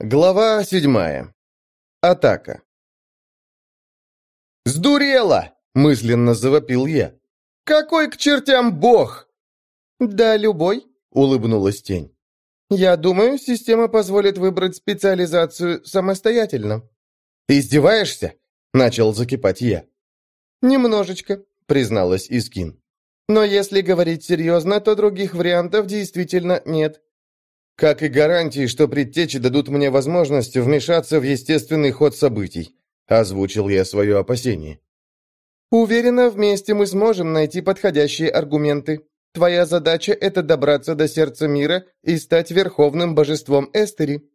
Глава седьмая. Атака. «Сдурела!» — мысленно завопил я. «Какой к чертям бог?» «Да, любой», — улыбнулась тень. «Я думаю, система позволит выбрать специализацию самостоятельно». «Издеваешься?» — начал закипать я. «Немножечко», — призналась Искин. «Но если говорить серьезно, то других вариантов действительно нет как и гарантии, что предтечи дадут мне возможность вмешаться в естественный ход событий», — озвучил я свое опасение. «Уверена, вместе мы сможем найти подходящие аргументы. Твоя задача — это добраться до сердца мира и стать верховным божеством Эстери».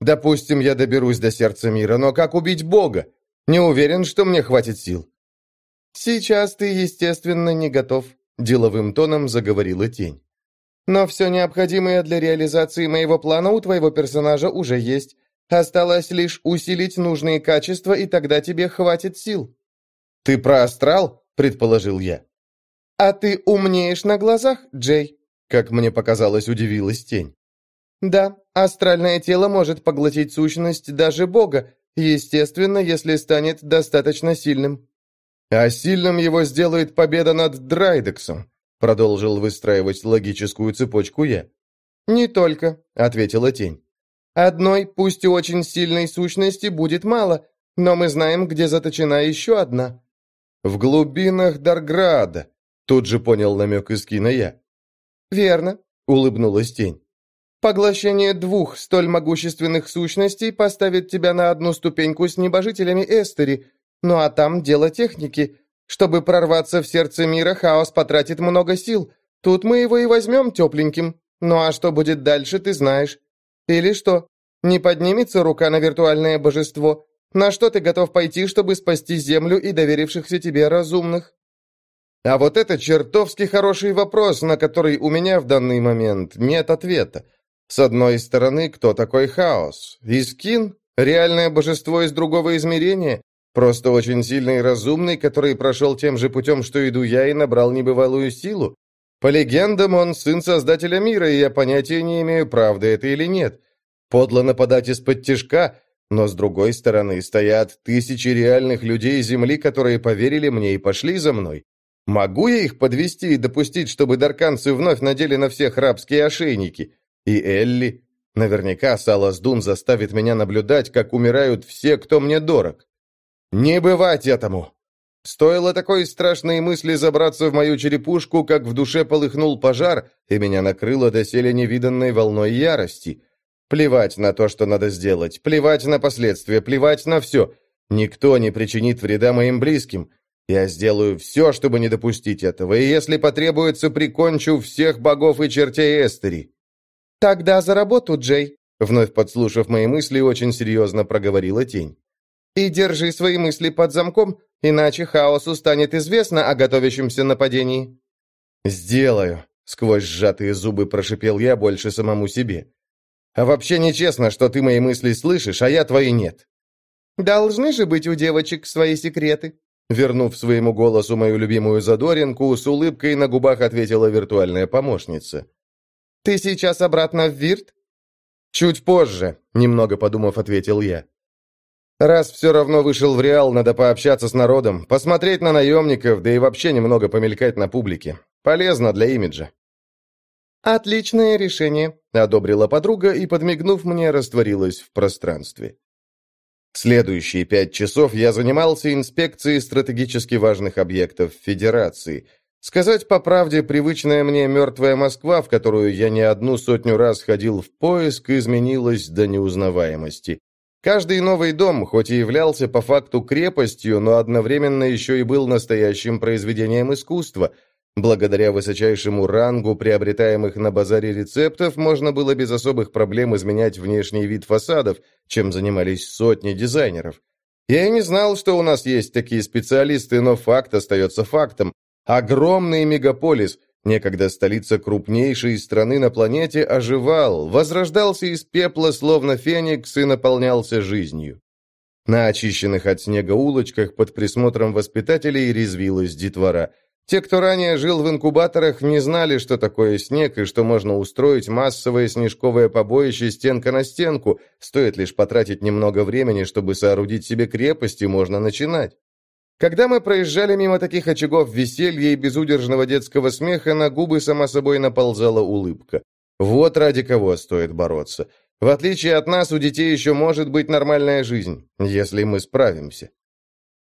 «Допустим, я доберусь до сердца мира, но как убить Бога? Не уверен, что мне хватит сил». «Сейчас ты, естественно, не готов», — деловым тоном заговорила тень. Но все необходимое для реализации моего плана у твоего персонажа уже есть. Осталось лишь усилить нужные качества, и тогда тебе хватит сил». «Ты про астрал?» — предположил я. «А ты умнеешь на глазах, Джей?» Как мне показалось, удивилась тень. «Да, астральное тело может поглотить сущность даже Бога, естественно, если станет достаточно сильным». «А сильным его сделает победа над Драйдексом», Продолжил выстраивать логическую цепочку я. «Не только», — ответила тень. «Одной, пусть и очень сильной сущности, будет мало, но мы знаем, где заточена еще одна». «В глубинах Дарграда», — тут же понял намек из кино я. «Верно», — улыбнулась тень. «Поглощение двух столь могущественных сущностей поставит тебя на одну ступеньку с небожителями Эстери, ну а там дело техники. Чтобы прорваться в сердце мира, хаос потратит много сил. Тут мы его и возьмем тепленьким. Ну а что будет дальше, ты знаешь. Или что? Не поднимется рука на виртуальное божество? На что ты готов пойти, чтобы спасти Землю и доверившихся тебе разумных? А вот это чертовски хороший вопрос, на который у меня в данный момент нет ответа. С одной стороны, кто такой хаос? Искин? Реальное божество из другого измерения? Просто очень сильный и разумный, который прошел тем же путем, что иду я, и набрал небывалую силу. По легендам, он сын Создателя мира, и я понятия не имею, правда это или нет. Подло нападать из-под тяжка, но с другой стороны стоят тысячи реальных людей Земли, которые поверили мне и пошли за мной. Могу я их подвести и допустить, чтобы дарканцы вновь надели на всех рабские ошейники? И Элли? Наверняка Салас Дун заставит меня наблюдать, как умирают все, кто мне дорог. «Не бывать этому!» Стоило такой страшной мысли забраться в мою черепушку, как в душе полыхнул пожар, и меня накрыло доселе невиданной волной ярости. Плевать на то, что надо сделать, плевать на последствия, плевать на все. Никто не причинит вреда моим близким. Я сделаю все, чтобы не допустить этого, и если потребуется, прикончу всех богов и чертей Эстери. «Тогда за работу, Джей», — вновь подслушав мои мысли, очень серьезно проговорила тень. И держи свои мысли под замком, иначе хаосу станет известно о готовящемся нападении». «Сделаю», — сквозь сжатые зубы прошипел я больше самому себе. «А вообще нечестно, что ты мои мысли слышишь, а я твои нет». «Должны же быть у девочек свои секреты», Вернув своему голосу мою любимую задоринку, с улыбкой на губах ответила виртуальная помощница. «Ты сейчас обратно в Вирт?» «Чуть позже», — немного подумав, ответил я. Раз все равно вышел в Реал, надо пообщаться с народом, посмотреть на наемников, да и вообще немного помелькать на публике. Полезно для имиджа. «Отличное решение», — одобрила подруга и, подмигнув мне, растворилась в пространстве. Следующие пять часов я занимался инспекцией стратегически важных объектов Федерации. Сказать по правде, привычная мне мертвая Москва, в которую я не одну сотню раз ходил в поиск, изменилась до неузнаваемости. Каждый новый дом, хоть и являлся по факту крепостью, но одновременно еще и был настоящим произведением искусства. Благодаря высочайшему рангу приобретаемых на базаре рецептов можно было без особых проблем изменять внешний вид фасадов, чем занимались сотни дизайнеров. Я не знал, что у нас есть такие специалисты, но факт остается фактом. Огромный мегаполис, Некогда столица крупнейшей страны на планете оживал, возрождался из пепла, словно феникс, и наполнялся жизнью. На очищенных от снега улочках под присмотром воспитателей резвилась детвора. Те, кто ранее жил в инкубаторах, не знали, что такое снег и что можно устроить массовое снежковое побоище стенка на стенку, стоит лишь потратить немного времени, чтобы соорудить себе крепость, и можно начинать. Когда мы проезжали мимо таких очагов веселья и безудержного детского смеха, на губы сама собой наползала улыбка. Вот ради кого стоит бороться. В отличие от нас, у детей еще может быть нормальная жизнь, если мы справимся.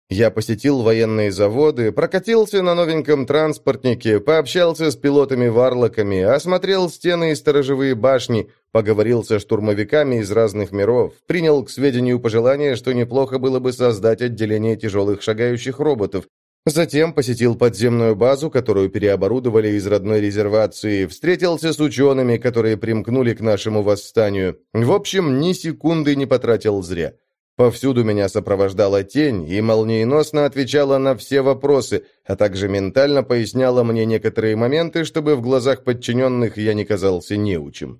Я посетил военные заводы, прокатился на новеньком транспортнике, пообщался с пилотами-варлоками, осмотрел стены и сторожевые башни, поговорил со штурмовиками из разных миров, принял к сведению пожелание, что неплохо было бы создать отделение тяжелых шагающих роботов, Затем посетил подземную базу, которую переоборудовали из родной резервации, встретился с учеными, которые примкнули к нашему восстанию. В общем, ни секунды не потратил зря. Повсюду меня сопровождала тень и молниеносно отвечала на все вопросы, а также ментально поясняла мне некоторые моменты, чтобы в глазах подчиненных я не казался неучим.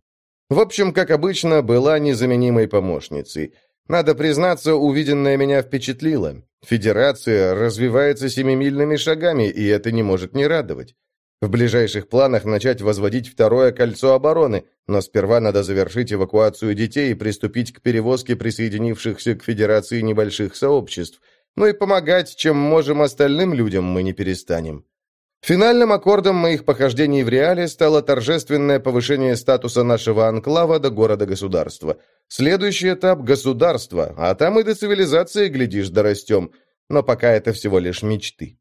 В общем, как обычно, была незаменимой помощницей. Надо признаться, увиденное меня впечатлило. Федерация развивается семимильными шагами, и это не может не радовать. В ближайших планах начать возводить второе кольцо обороны, но сперва надо завершить эвакуацию детей и приступить к перевозке присоединившихся к Федерации небольших сообществ. Ну и помогать, чем можем остальным людям, мы не перестанем. Финальным аккордом моих похождений в реале стало торжественное повышение статуса нашего анклава до города-государства. Следующий этап – государство, а там и до цивилизации, глядишь, дорастем. Но пока это всего лишь мечты.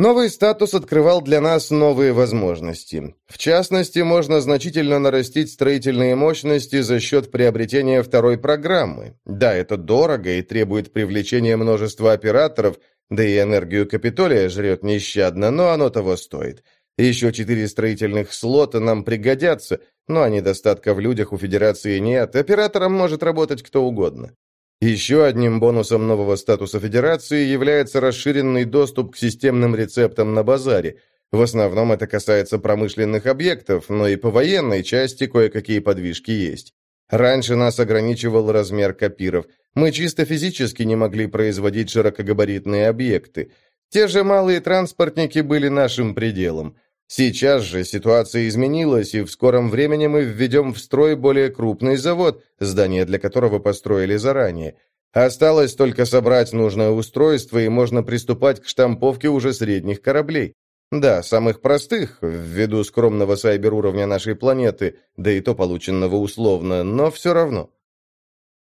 Новый статус открывал для нас новые возможности. В частности, можно значительно нарастить строительные мощности за счет приобретения второй программы. Да, это дорого и требует привлечения множества операторов, да и энергию Капитолия жрет нещадно, но оно того стоит. Еще четыре строительных слота нам пригодятся, но недостатка в людях у Федерации нет, оператором может работать кто угодно. Еще одним бонусом нового статуса Федерации является расширенный доступ к системным рецептам на базаре. В основном это касается промышленных объектов, но и по военной части кое-какие подвижки есть. Раньше нас ограничивал размер копиров. Мы чисто физически не могли производить широкогабаритные объекты. Те же малые транспортники были нашим пределом. Сейчас же ситуация изменилась, и в скором времени мы введем в строй более крупный завод, здание для которого построили заранее. Осталось только собрать нужное устройство, и можно приступать к штамповке уже средних кораблей. Да, самых простых, ввиду скромного сайбер-уровня нашей планеты, да и то полученного условно, но все равно.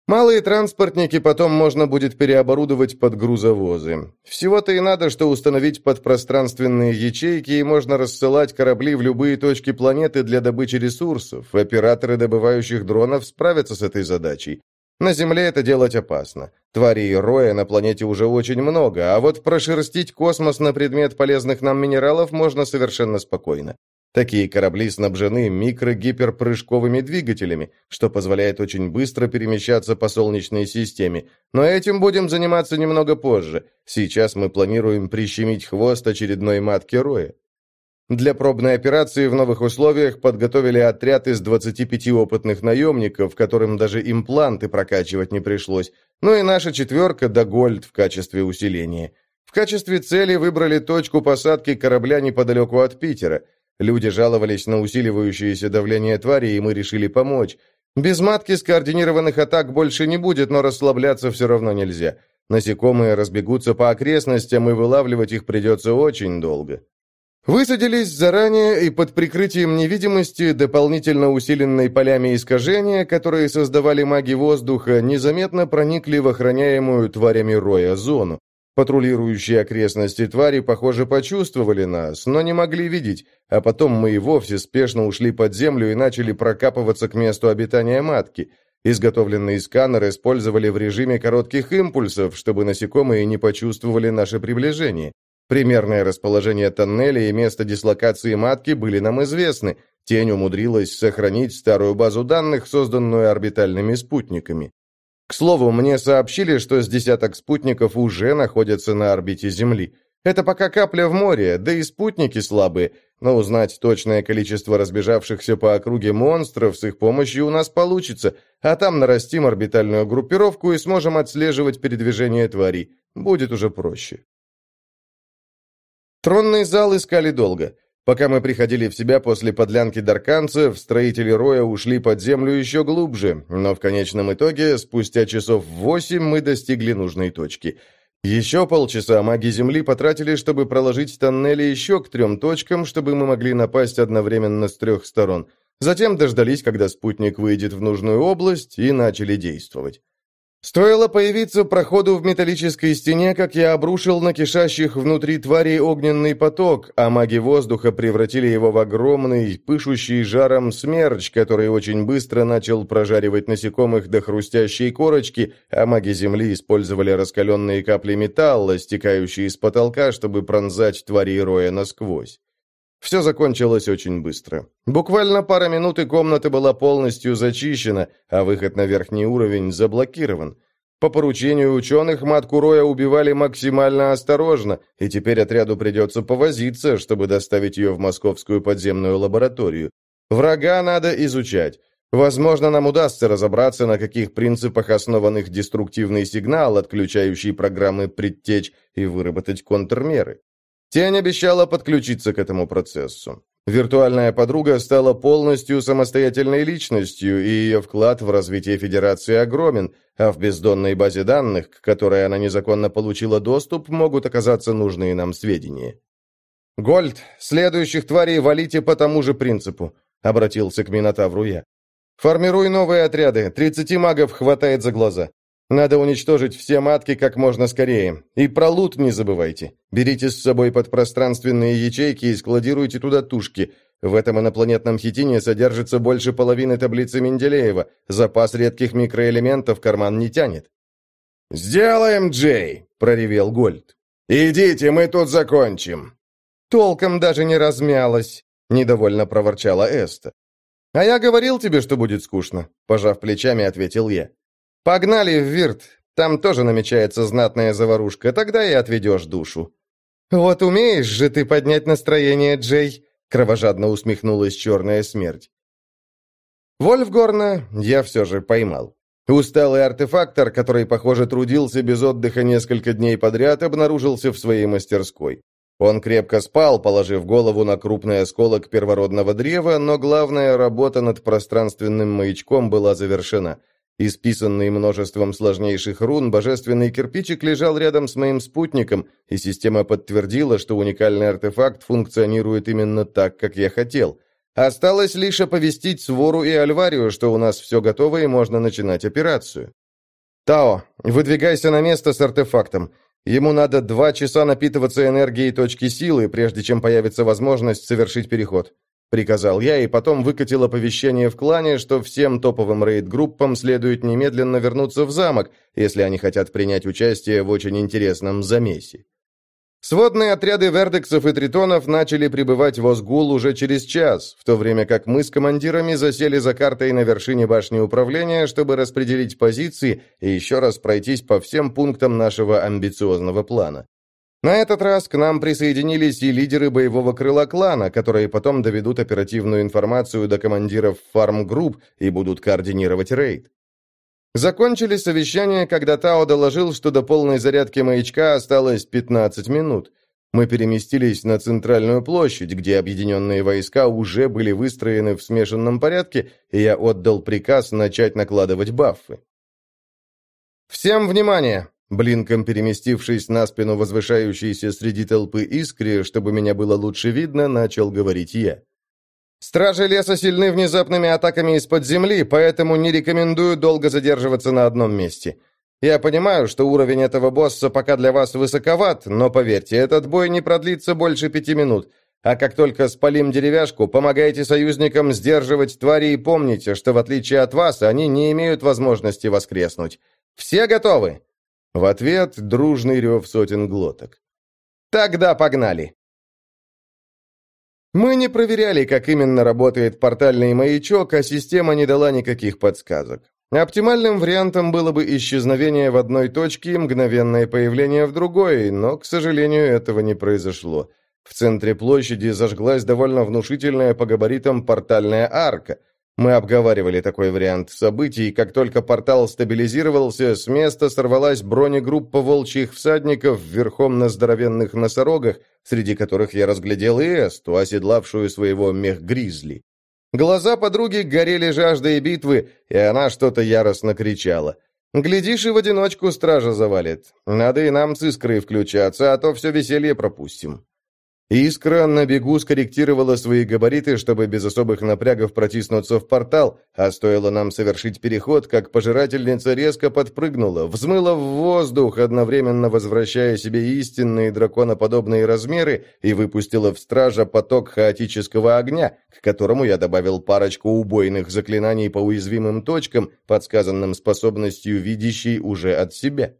Малые транспортники потом можно будет переоборудовать под грузовозы. Всего-то и надо, что установить подпространственные ячейки, и можно рассылать корабли в любые точки планеты для добычи ресурсов. Операторы добывающих дронов справятся с этой задачей. На Земле это делать опасно. Тварей роя на планете уже очень много, а вот прошерстить космос на предмет полезных нам минералов можно совершенно спокойно. Такие корабли снабжены микро-гиперпрыжковыми двигателями, что позволяет очень быстро перемещаться по Солнечной системе. Но этим будем заниматься немного позже. Сейчас мы планируем прищемить хвост очередной матки Роя. Для пробной операции в новых условиях подготовили отряд из 25 опытных наемников, которым даже импланты прокачивать не пришлось, ну и наша четверка да Гольд в качестве усиления. В качестве цели выбрали точку посадки корабля неподалеку от Питера – Люди жаловались на усиливающееся давление твари, и мы решили помочь. Без матки скоординированных атак больше не будет, но расслабляться все равно нельзя. Насекомые разбегутся по окрестностям, и вылавливать их придется очень долго. Высадились заранее и под прикрытием невидимости, дополнительно усиленной полями искажения, которые создавали маги воздуха, незаметно проникли в охраняемую тварями роя зону. Патрулирующие окрестности твари, похоже, почувствовали нас, но не могли видеть, а потом мы и вовсе спешно ушли под землю и начали прокапываться к месту обитания матки. Изготовленные сканеры использовали в режиме коротких импульсов, чтобы насекомые не почувствовали наше приближение. Примерное расположение тоннеля и место дислокации матки были нам известны. Тень умудрилась сохранить старую базу данных, созданную орбитальными спутниками. К слову, мне сообщили, что с десяток спутников уже находятся на орбите Земли. Это пока капля в море, да и спутники слабые, но узнать точное количество разбежавшихся по округе монстров с их помощью у нас получится, а там нарастим орбитальную группировку и сможем отслеживать передвижение тварей. Будет уже проще. Тронный зал искали долго. Пока мы приходили в себя после подлянки дарканцев, строители Роя ушли под землю еще глубже, но в конечном итоге, спустя часов восемь, мы достигли нужной точки. Еще полчаса маги Земли потратили, чтобы проложить тоннели еще к трем точкам, чтобы мы могли напасть одновременно с трех сторон. Затем дождались, когда спутник выйдет в нужную область, и начали действовать. Стоило появиться проходу в металлической стене, как я обрушил на кишащих внутри тварей огненный поток, а маги воздуха превратили его в огромный, пышущий жаром смерч, который очень быстро начал прожаривать насекомых до хрустящей корочки, а маги земли использовали раскаленные капли металла, стекающие с потолка, чтобы пронзать твари роя насквозь. Все закончилось очень быстро. Буквально пара минут, и комната была полностью зачищена, а выход на верхний уровень заблокирован. По поручению ученых матку Роя убивали максимально осторожно, и теперь отряду придется повозиться, чтобы доставить ее в московскую подземную лабораторию. Врага надо изучать. Возможно, нам удастся разобраться, на каких принципах основан их деструктивный сигнал, отключающий программы предтеч, и выработать контрмеры. Тень обещала подключиться к этому процессу. Виртуальная подруга стала полностью самостоятельной личностью, и ее вклад в развитие Федерации огромен, а в бездонной базе данных, к которой она незаконно получила доступ, могут оказаться нужные нам сведения. «Гольд, следующих тварей валите по тому же принципу», — обратился к Минотавру я. «Формируй новые отряды, 30 магов хватает за глаза. Надо уничтожить все матки как можно скорее. И про лут не забывайте. Берите с собой подпространственные ячейки и складируйте туда тушки. В этом инопланетном хитине содержится больше половины таблицы Менделеева. Запас редких микроэлементов карман не тянет. «Сделаем, Джей!» — проревел Гольд. «Идите, мы тут закончим!» «Толком даже не размялась», — недовольно проворчала Эста. «А я говорил тебе, что будет скучно», — пожав плечами, ответил я. «Погнали в Вирт, там тоже намечается знатная заварушка, тогда и отведешь душу». «Вот умеешь же ты поднять настроение, Джей», — кровожадно усмехнулась черная смерть. Вольфгорна я все же поймал. Усталый артефактор, который, похоже, трудился без отдыха несколько дней подряд, обнаружился в своей мастерской. Он крепко спал, положив голову на крупный осколок первородного древа, но главная работа над пространственным маячком была завершена — Исписанный множеством сложнейших рун, божественный кирпичик лежал рядом с моим спутником, и система подтвердила, что уникальный артефакт функционирует именно так, как я хотел. Осталось лишь оповестить Свору и Альварию, что у нас все готово и можно начинать операцию. «Тао, выдвигайся на место с артефактом. Ему надо два часа напитываться энергией точки силы, прежде чем появится возможность совершить переход приказал я и потом выкатил оповещение в клане, что всем топовым рейд-группам следует немедленно вернуться в замок, если они хотят принять участие в очень интересном замесе. Сводные отряды вердексов и тритонов начали прибывать в Озгул уже через час, в то время как мы с командирами засели за картой на вершине башни управления, чтобы распределить позиции и еще раз пройтись по всем пунктам нашего амбициозного плана. На этот раз к нам присоединились и лидеры боевого крыла клана, которые потом доведут оперативную информацию до командиров фарм-групп и будут координировать рейд. Закончили совещание, когда Тао доложил, что до полной зарядки маячка осталось 15 минут. Мы переместились на центральную площадь, где объединенные войска уже были выстроены в смешанном порядке, и я отдал приказ начать накладывать баффы. «Всем внимание! Блинком переместившись на спину возвышающейся среди толпы искре, чтобы меня было лучше видно, начал говорить я. «Стражи леса сильны внезапными атаками из-под земли, поэтому не рекомендую долго задерживаться на одном месте. Я понимаю, что уровень этого босса пока для вас высоковат, но поверьте, этот бой не продлится больше пяти минут. А как только спалим деревяшку, помогайте союзникам сдерживать твари и помните, что в отличие от вас, они не имеют возможности воскреснуть. Все готовы?» В ответ дружный рев сотен глоток. «Тогда погнали!» Мы не проверяли, как именно работает портальный маячок, а система не дала никаких подсказок. Оптимальным вариантом было бы исчезновение в одной точке и мгновенное появление в другой, но, к сожалению, этого не произошло. В центре площади зажглась довольно внушительная по габаритам портальная арка. Мы обговаривали такой вариант событий, и как только портал стабилизировался, с места сорвалась бронегруппа волчьих всадников верхом на здоровенных носорогах, среди которых я разглядел и Эсту, оседлавшую своего мех-гризли. Глаза подруги горели жаждой битвы, и она что-то яростно кричала. Глядишь, и в одиночку стража завалит. Надо и нам с искрой включаться, а то все веселье пропустим. Искра на бегу скорректировала свои габариты, чтобы без особых напрягов протиснуться в портал, а стоило нам совершить переход, как пожирательница резко подпрыгнула, взмыла в воздух, одновременно возвращая себе истинные драконоподобные размеры и выпустила в стража поток хаотического огня, к которому я добавил парочку убойных заклинаний по уязвимым точкам, подсказанным способностью видящей уже от себя.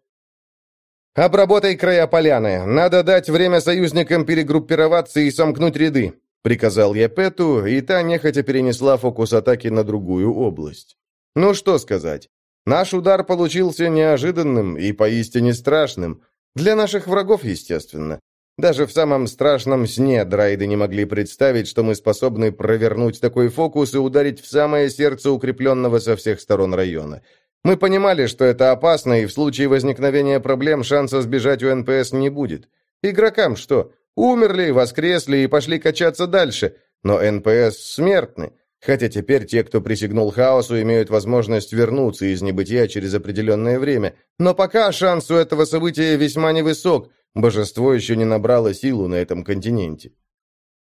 «Обработай края поляны. Надо дать время союзникам перегруппироваться и сомкнуть ряды», — приказал я Пету, и та нехотя перенесла фокус атаки на другую область. Ну что сказать. Наш удар получился неожиданным и поистине страшным. Для наших врагов, естественно. Даже в самом страшном сне драйды не могли представить, что мы способны провернуть такой фокус и ударить в самое сердце укрепленного со всех сторон района. Мы понимали, что это опасно, и в случае возникновения проблем шанса сбежать у НПС не будет. Игрокам что? Умерли, воскресли и пошли качаться дальше. Но НПС смертны. Хотя теперь те, кто присягнул хаосу, имеют возможность вернуться из небытия через определенное время. Но пока шанс у этого события весьма невысок. Божество еще не набрало силу на этом континенте.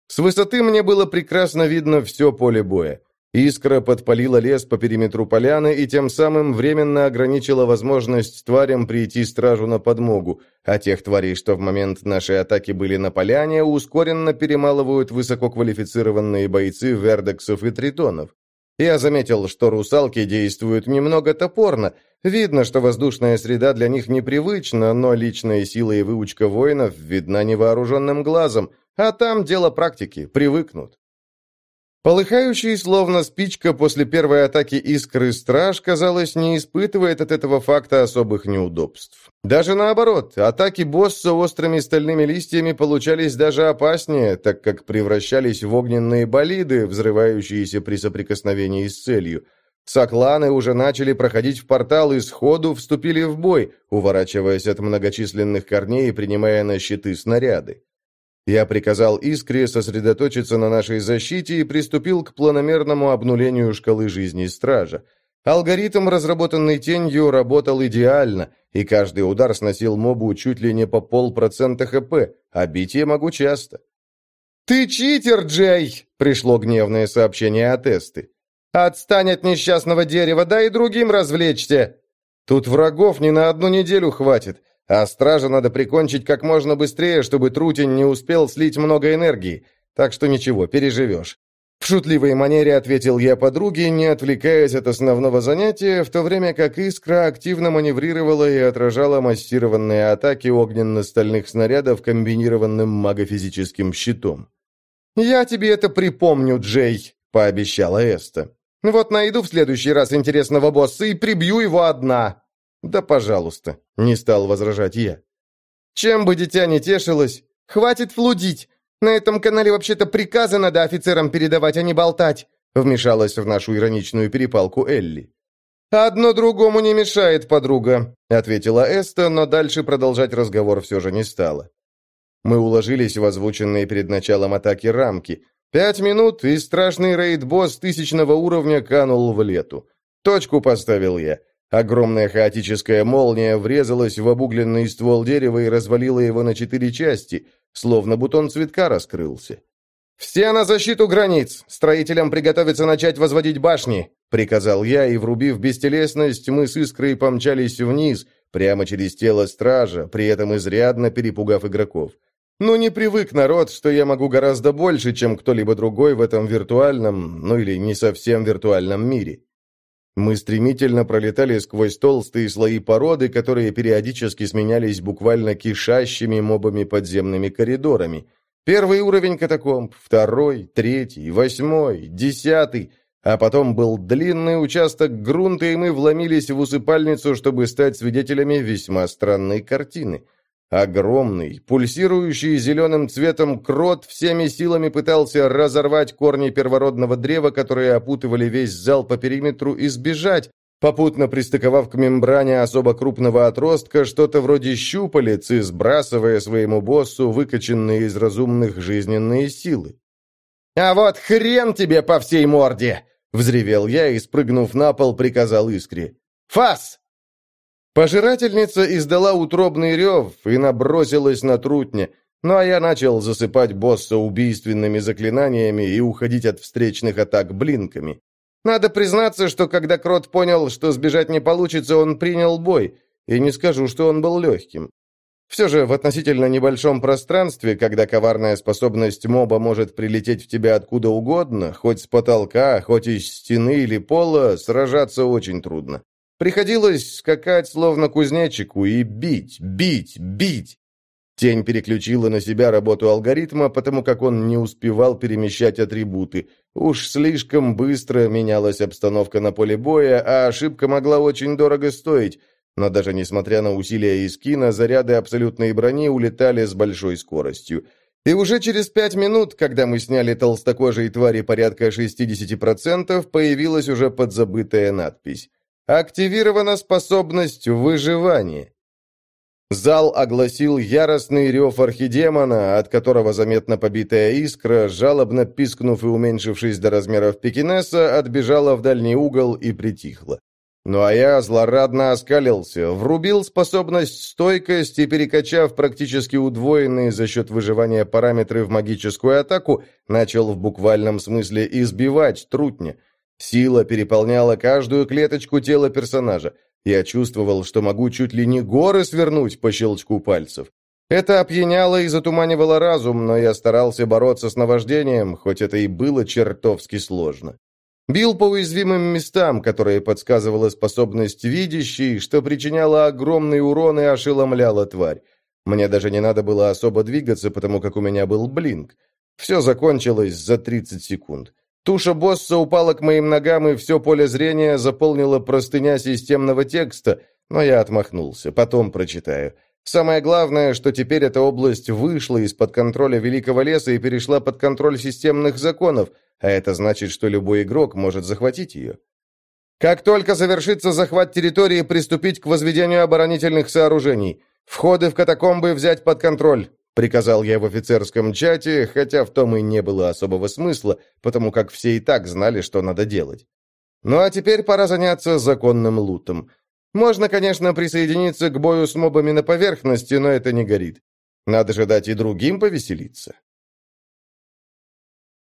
С высоты мне было прекрасно видно все поле боя. Искра подпалила лес по периметру поляны и тем самым временно ограничила возможность тварям прийти стражу на подмогу, а тех тварей, что в момент нашей атаки были на поляне, ускоренно перемалывают высококвалифицированные бойцы вердексов и тритонов. Я заметил, что русалки действуют немного топорно. Видно, что воздушная среда для них непривычна, но личная сила и выучка воинов видна невооруженным глазом, а там дело практики, привыкнут. Полыхающий, словно спичка после первой атаки искры страж, казалось, не испытывает от этого факта особых неудобств. Даже наоборот, атаки босса острыми стальными листьями получались даже опаснее, так как превращались в огненные болиды, взрывающиеся при соприкосновении с целью. Сокланы уже начали проходить в портал и сходу вступили в бой, уворачиваясь от многочисленных корней и принимая на щиты снаряды. Я приказал Искре сосредоточиться на нашей защите и приступил к планомерному обнулению шкалы жизни стража. Алгоритм, разработанный тенью, работал идеально, и каждый удар сносил мобу чуть ли не по полпроцента ХП, а бить я могу часто. «Ты читер, Джей!» — пришло гневное сообщение от Эсты. «Отстань от несчастного дерева, дай и другим развлечься!» «Тут врагов не на одну неделю хватит. А стража надо прикончить как можно быстрее, чтобы Трутень не успел слить много энергии. Так что ничего, переживешь. В шутливой манере ответил я подруге, не отвлекаясь от основного занятия, в то время как Искра активно маневрировала и отражала массированные атаки огненно-стальных снарядов комбинированным магофизическим щитом. «Я тебе это припомню, Джей», — пообещала Эста. «Вот найду в следующий раз интересного босса и прибью его одна». «Да, пожалуйста», — не стал возражать я. «Чем бы дитя не тешилось, хватит флудить. На этом канале вообще-то приказы надо офицерам передавать, а не болтать», — вмешалась в нашу ироничную перепалку Элли. «Одно другому не мешает, подруга», — ответила Эста, но дальше продолжать разговор все же не стала. Мы уложились в озвученные перед началом атаки рамки. Пять минут, и страшный рейд-босс тысячного уровня канул в лету. Точку поставил я. Огромная хаотическая молния врезалась в обугленный ствол дерева и развалила его на четыре части, словно бутон цветка раскрылся. «Все на защиту границ! Строителям приготовиться начать возводить башни!» — приказал я, и, врубив бестелесность, мы с искрой помчались вниз, прямо через тело стража, при этом изрядно перепугав игроков. Ну, не привык народ, что я могу гораздо больше, чем кто-либо другой в этом виртуальном, ну или не совсем виртуальном мире. Мы стремительно пролетали сквозь толстые слои породы, которые периодически сменялись буквально кишащими мобами подземными коридорами. Первый уровень катакомб, второй, третий, восьмой, десятый, а потом был длинный участок грунта, и мы вломились в усыпальницу, чтобы стать свидетелями весьма странной картины. Огромный, пульсирующий зеленым цветом крот всеми силами пытался разорвать корни первородного древа, которые опутывали весь зал по периметру, и сбежать, попутно пристыковав к мембране особо крупного отростка что-то вроде щупалец и сбрасывая своему боссу выкачанные из разумных жизненные силы. «А вот хрен тебе по всей морде!» — взревел я и, спрыгнув на пол, приказал Искре. «Фас!» Пожирательница издала утробный рев и набросилась на трутня, ну а я начал засыпать босса убийственными заклинаниями и уходить от встречных атак блинками. Надо признаться, что когда Крот понял, что сбежать не получится, он принял бой, и не скажу, что он был легким. Все же в относительно небольшом пространстве, когда коварная способность моба может прилететь в тебя откуда угодно, хоть с потолка, хоть из стены или пола, сражаться очень трудно. Приходилось скакать словно кузнечику и бить, бить, бить. Тень переключила на себя работу алгоритма, потому как он не успевал перемещать атрибуты. Уж слишком быстро менялась обстановка на поле боя, а ошибка могла очень дорого стоить. Но даже несмотря на усилия Искина, заряды абсолютной брони улетали с большой скоростью. И уже через пять минут, когда мы сняли толстокожей твари порядка 60%, появилась уже подзабытая надпись. Активирована способность выживания. Зал огласил яростный рев архидемона, от которого заметно побитая искра, жалобно пискнув и уменьшившись до размеров пекинеса, отбежала в дальний угол и притихла. Ну а я злорадно оскалился, врубил способность стойкость и, перекачав практически удвоенные за счет выживания параметры в магическую атаку, начал в буквальном смысле избивать трутня – Сила переполняла каждую клеточку тела персонажа. Я чувствовал, что могу чуть ли не горы свернуть по щелчку пальцев. Это опьяняло и затуманивало разум, но я старался бороться с наваждением, хоть это и было чертовски сложно. Бил по уязвимым местам, которые подсказывала способность видящей, что причиняло огромный урон и ошеломляло тварь. Мне даже не надо было особо двигаться, потому как у меня был блинк. Все закончилось за 30 секунд. Туша босса упала к моим ногам, и все поле зрения заполнила простыня системного текста, но я отмахнулся, потом прочитаю. Самое главное, что теперь эта область вышла из-под контроля Великого Леса и перешла под контроль системных законов, а это значит, что любой игрок может захватить ее. Как только завершится захват территории, приступить к возведению оборонительных сооружений. Входы в катакомбы взять под контроль. Приказал я в офицерском чате, хотя в том и не было особого смысла, потому как все и так знали, что надо делать. Ну а теперь пора заняться законным лутом. Можно, конечно, присоединиться к бою с мобами на поверхности, но это не горит. Надо же дать и другим повеселиться.